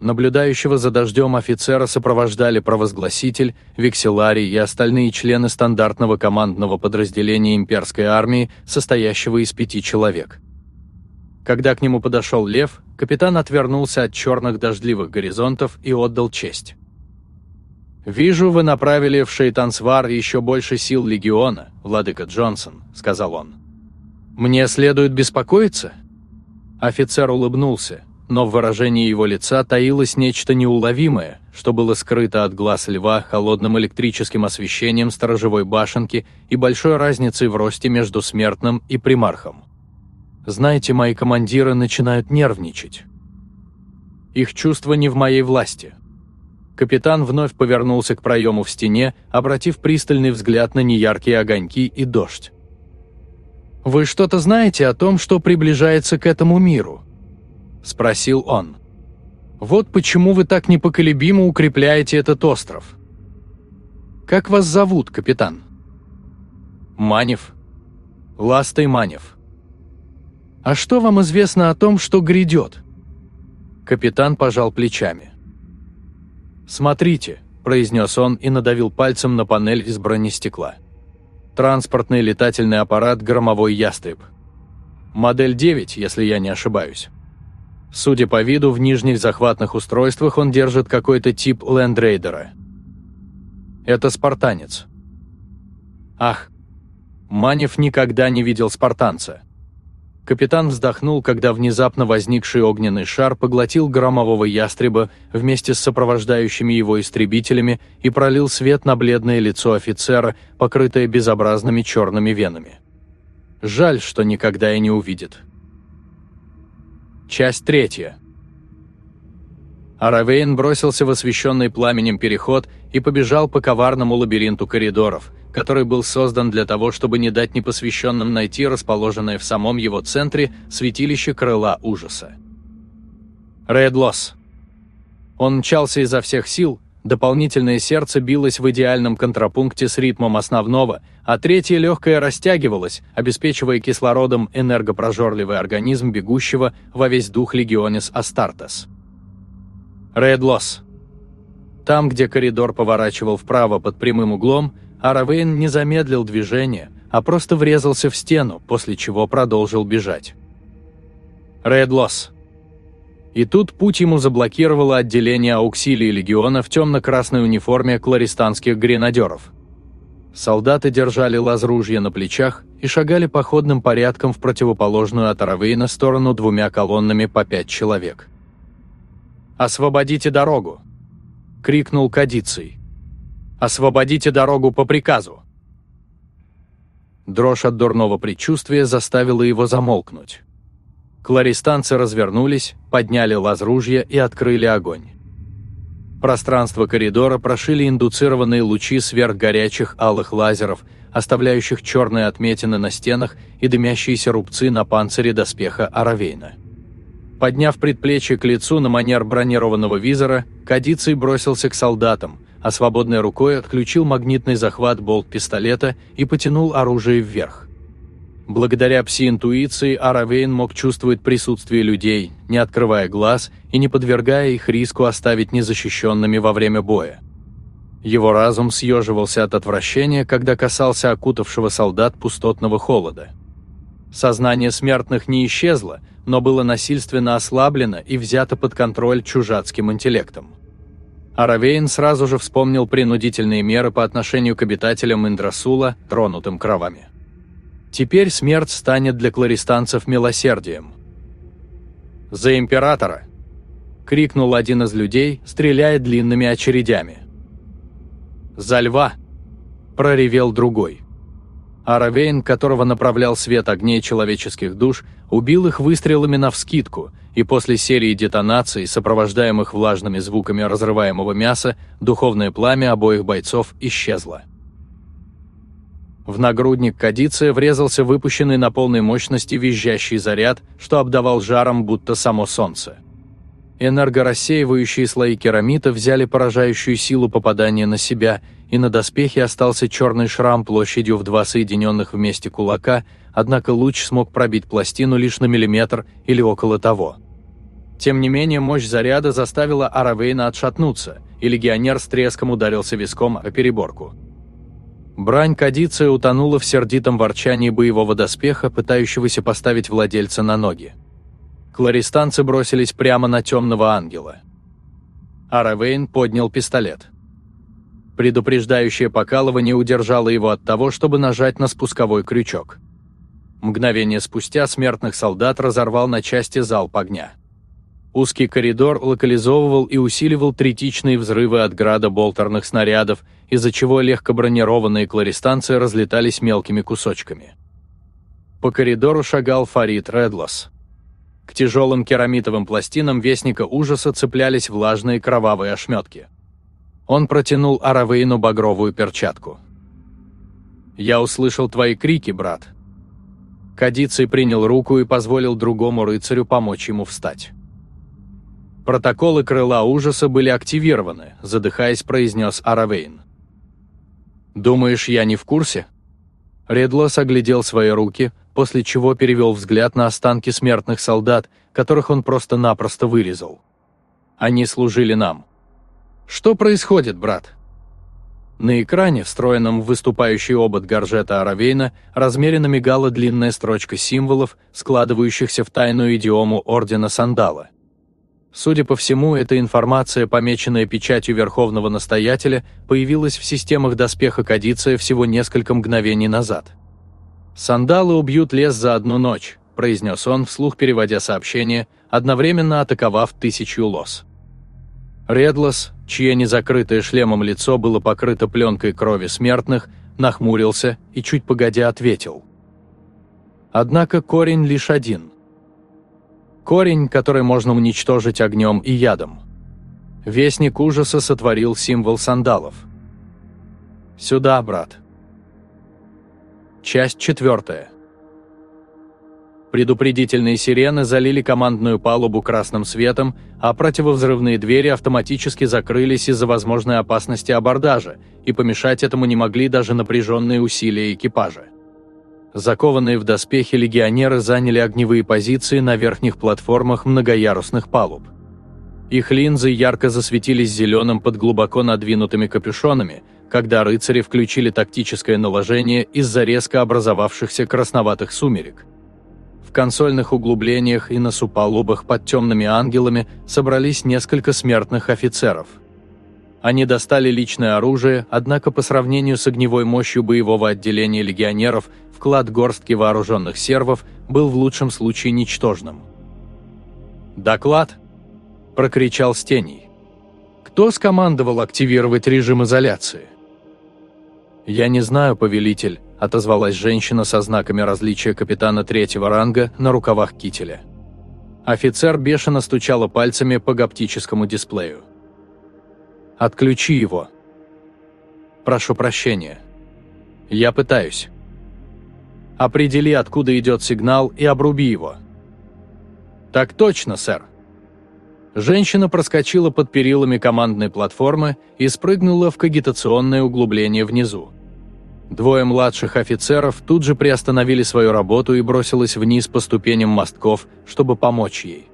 S1: Наблюдающего за дождем офицера сопровождали провозгласитель, векселарий и остальные члены стандартного командного подразделения имперской армии, состоящего из пяти человек. Когда к нему подошел Лев, капитан отвернулся от черных дождливых горизонтов и отдал честь. «Вижу, вы направили в Шейтансвар еще больше сил легиона, владыка Джонсон», — сказал он. «Мне следует беспокоиться?» Офицер улыбнулся, но в выражении его лица таилось нечто неуловимое, что было скрыто от глаз льва холодным электрическим освещением сторожевой башенки и большой разницей в росте между смертным и примархом. Знаете, мои командиры начинают нервничать. Их чувства не в моей власти. Капитан вновь повернулся к проему в стене, обратив пристальный взгляд на неяркие огоньки и дождь. «Вы что-то знаете о том, что приближается к этому миру?» – спросил он. «Вот почему вы так непоколебимо укрепляете этот остров. Как вас зовут, капитан?» «Манев. Ластой Манев». «А что вам известно о том, что грядет?» Капитан пожал плечами. «Смотрите», – произнес он и надавил пальцем на панель из бронестекла. «Транспортный летательный аппарат «Громовой ястреб». Модель 9, если я не ошибаюсь. Судя по виду, в нижних захватных устройствах он держит какой-то тип лендрейдера. Это спартанец. Ах, Манев никогда не видел спартанца. Капитан вздохнул, когда внезапно возникший огненный шар поглотил громового ястреба вместе с сопровождающими его истребителями и пролил свет на бледное лицо офицера, покрытое безобразными черными венами. Жаль, что никогда и не увидит. Часть третья. Аравейн бросился в освещенный пламенем переход и побежал по коварному лабиринту коридоров, который был создан для того, чтобы не дать непосвященным найти расположенное в самом его центре святилище крыла ужаса. Редлос. Он мчался изо всех сил, дополнительное сердце билось в идеальном контрапункте с ритмом основного, а третье легкое растягивалось, обеспечивая кислородом энергопрожорливый организм бегущего во весь дух Легионис Астартес. Редлос. Там, где коридор поворачивал вправо под прямым углом, Аравейн не замедлил движение, а просто врезался в стену, после чего продолжил бежать. Редлос. И тут путь ему заблокировало отделение ауксилии легиона в темно-красной униформе кларистанских гренадеров. Солдаты держали лазружья на плечах и шагали походным порядком в противоположную от Аравейна сторону двумя колоннами по пять человек. «Освободите дорогу!» — крикнул Кадиций. «Освободите дорогу по приказу!» Дрожь от дурного предчувствия заставила его замолкнуть. Кларистанцы развернулись, подняли лазружья и открыли огонь. Пространство коридора прошили индуцированные лучи сверхгорячих алых лазеров, оставляющих черные отметины на стенах и дымящиеся рубцы на панцире доспеха Аравейна. Подняв предплечье к лицу на манер бронированного визора, Кадиций бросился к солдатам, а свободной рукой отключил магнитный захват болт-пистолета и потянул оружие вверх. Благодаря пси-интуиции Аравейн мог чувствовать присутствие людей, не открывая глаз и не подвергая их риску оставить незащищенными во время боя. Его разум съеживался от отвращения, когда касался окутавшего солдат пустотного холода. Сознание смертных не исчезло, но было насильственно ослаблено и взято под контроль чужацким интеллектом. Аравейн сразу же вспомнил принудительные меры по отношению к обитателям Индрасула, тронутым кровами. Теперь смерть станет для кларистанцев милосердием. «За императора!» – крикнул один из людей, стреляя длинными очередями. «За льва!» – проревел другой. Аравейн, которого направлял свет огней человеческих душ, убил их выстрелами навскидку, и после серии детонаций, сопровождаемых влажными звуками разрываемого мяса, духовное пламя обоих бойцов исчезло. В нагрудник Кадиция врезался выпущенный на полной мощности визжащий заряд, что обдавал жаром, будто само солнце. Энергорассеивающие слои керамита взяли поражающую силу попадания на себя, и на доспехе остался черный шрам площадью в два соединенных вместе кулака, однако луч смог пробить пластину лишь на миллиметр или около того. Тем не менее, мощь заряда заставила Аравейна отшатнуться, и легионер с треском ударился виском о переборку. Брань Кадиция утонула в сердитом ворчании боевого доспеха, пытающегося поставить владельца на ноги. Кларистанцы бросились прямо на темного ангела. Аравейн поднял пистолет. Предупреждающее покалывание удержало его от того, чтобы нажать на спусковой крючок. Мгновение спустя смертных солдат разорвал на части залп огня. Узкий коридор локализовывал и усиливал третичные взрывы от града болтерных снарядов, из-за чего легкобронированные кларистанцы разлетались мелкими кусочками. По коридору шагал Фарид Редлос. К тяжелым керамитовым пластинам Вестника Ужаса цеплялись влажные кровавые ошметки. Он протянул Аравейну багровую перчатку. «Я услышал твои крики, брат». Кадиций принял руку и позволил другому рыцарю помочь ему встать. Протоколы крыла ужаса были активированы, задыхаясь, произнес Аравейн. «Думаешь, я не в курсе?» Редлос оглядел свои руки, после чего перевел взгляд на останки смертных солдат, которых он просто-напросто вырезал. Они служили нам. Что происходит, брат? На экране, встроенном в выступающий обод горжета Аравейна, размеренно мигала длинная строчка символов, складывающихся в тайную идиому Ордена Сандала. Судя по всему, эта информация, помеченная печатью Верховного Настоятеля, появилась в системах доспеха Кадиция всего несколько мгновений назад. «Сандалы убьют лес за одну ночь», – произнес он, вслух переводя сообщение, одновременно атаковав тысячу лос. Редлос, чье незакрытое шлемом лицо было покрыто пленкой крови смертных, нахмурился и чуть погодя ответил. Однако корень лишь один. Корень, который можно уничтожить огнем и ядом. Вестник ужаса сотворил символ сандалов. Сюда, брат. Часть четвертая. Предупредительные сирены залили командную палубу красным светом, а противовзрывные двери автоматически закрылись из-за возможной опасности абордажа, и помешать этому не могли даже напряженные усилия экипажа. Закованные в доспехи легионеры заняли огневые позиции на верхних платформах многоярусных палуб. Их линзы ярко засветились зеленым под глубоко надвинутыми капюшонами, когда рыцари включили тактическое наложение из-за резко образовавшихся красноватых сумерек – в консольных углублениях и на супалубах под темными ангелами собрались несколько смертных офицеров. Они достали личное оружие, однако по сравнению с огневой мощью боевого отделения легионеров вклад горстки вооруженных сервов был в лучшем случае ничтожным. «Доклад!» – прокричал Стений. «Кто скомандовал активировать режим изоляции?» «Я не знаю, повелитель», – отозвалась женщина со знаками различия капитана третьего ранга на рукавах кителя. Офицер бешено стучала пальцами по гаптическому дисплею. «Отключи его». «Прошу прощения». «Я пытаюсь». «Определи, откуда идет сигнал, и обруби его». «Так точно, сэр». Женщина проскочила под перилами командной платформы и спрыгнула в кагитационное углубление внизу. Двое младших офицеров тут же приостановили свою работу и бросились вниз по ступеням мостков, чтобы помочь ей.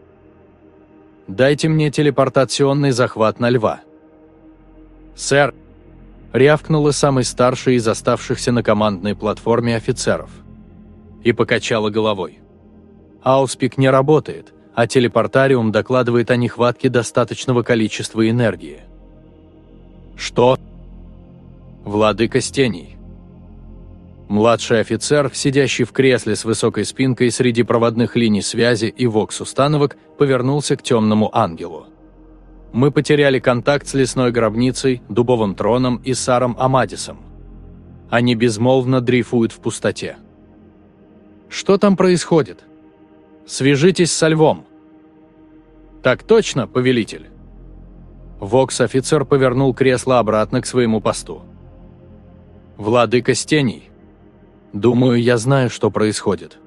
S1: «Дайте мне телепортационный захват на льва». «Сэр!» – рявкнула самый старший из оставшихся на командной платформе офицеров. И покачала головой. «Ауспик не работает, а телепортариум докладывает о нехватке достаточного количества энергии». «Что?» «Владыка Стений». Младший офицер, сидящий в кресле с высокой спинкой среди проводных линий связи и вокс-установок, повернулся к темному ангелу. «Мы потеряли контакт с лесной гробницей, дубовым троном и Саром Амадисом. Они безмолвно дрейфуют в пустоте. Что там происходит? Свяжитесь со львом!» «Так точно, повелитель!» Вокс-офицер повернул кресло обратно к своему посту. «Владыка Стений, Думаю, я знаю, что происходит.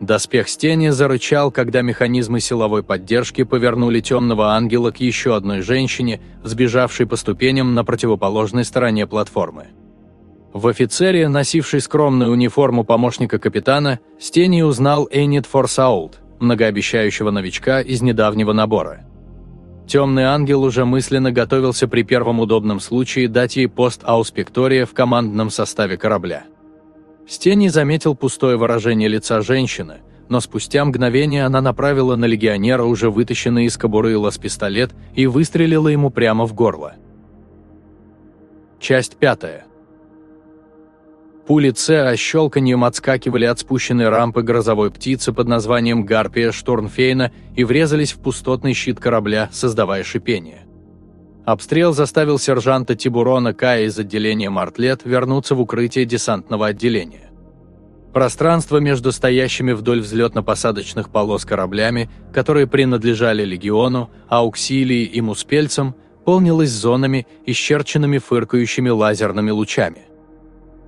S1: Доспех Стени зарычал, когда механизмы силовой поддержки повернули темного ангела к еще одной женщине, сбежавшей по ступеням на противоположной стороне платформы. В офицере, носившей скромную униформу помощника капитана, Стени узнал Эйнит Форсаулт, многообещающего новичка из недавнего набора. Темный ангел уже мысленно готовился при первом удобном случае дать ей пост ауспектория в командном составе корабля. Стени заметил пустое выражение лица женщины, но спустя мгновение она направила на легионера уже вытащенный из кобуры лаз-пистолет и выстрелила ему прямо в горло. Часть пятая. Пули С щелканьем отскакивали от спущенной рампы грозовой птицы под названием «Гарпия Штурмфейна» и врезались в пустотный щит корабля, создавая шипение. Обстрел заставил сержанта Тибурона Кая из отделения Мартлет вернуться в укрытие десантного отделения. Пространство между стоящими вдоль взлетно-посадочных полос кораблями, которые принадлежали легиону, ауксилии и муспельцам, полнилось зонами, исчерченными фыркающими лазерными лучами.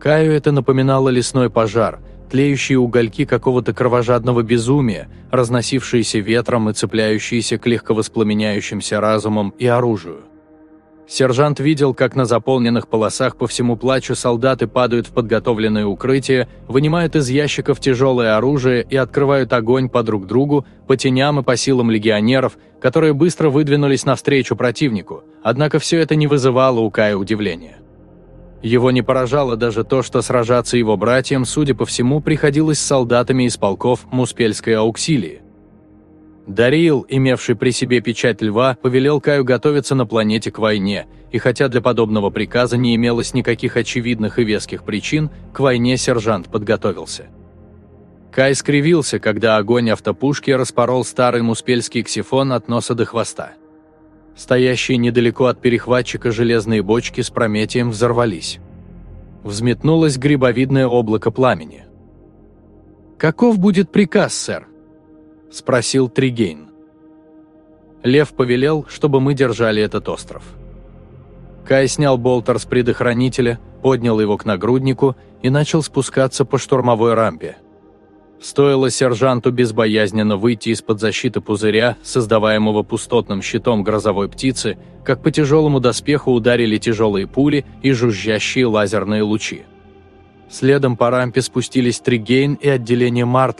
S1: Каю это напоминало лесной пожар, тлеющие угольки какого-то кровожадного безумия, разносившиеся ветром и цепляющиеся к легковоспламеняющимся разумам и оружию. Сержант видел, как на заполненных полосах по всему плачу солдаты падают в подготовленное укрытие, вынимают из ящиков тяжелое оружие и открывают огонь по друг другу, по теням и по силам легионеров, которые быстро выдвинулись навстречу противнику, однако все это не вызывало у Кая удивления. Его не поражало даже то, что сражаться его братьям, судя по всему, приходилось с солдатами из полков Муспельской ауксилии. Дариил, имевший при себе печать льва, повелел Каю готовиться на планете к войне, и хотя для подобного приказа не имелось никаких очевидных и веских причин, к войне сержант подготовился. Кай скривился, когда огонь автопушки распорол старый муспельский ксифон от носа до хвоста. Стоящие недалеко от перехватчика железные бочки с прометием взорвались. Взметнулось грибовидное облако пламени. «Каков будет приказ, сэр?» – спросил Тригейн. Лев повелел, чтобы мы держали этот остров. Кай снял болтер с предохранителя, поднял его к нагруднику и начал спускаться по штурмовой рампе. Стоило сержанту безбоязненно выйти из-под защиты пузыря, создаваемого пустотным щитом грозовой птицы, как по тяжелому доспеху ударили тяжелые пули и жужжащие лазерные лучи. Следом по рампе спустились Тригейн и отделение Мартл,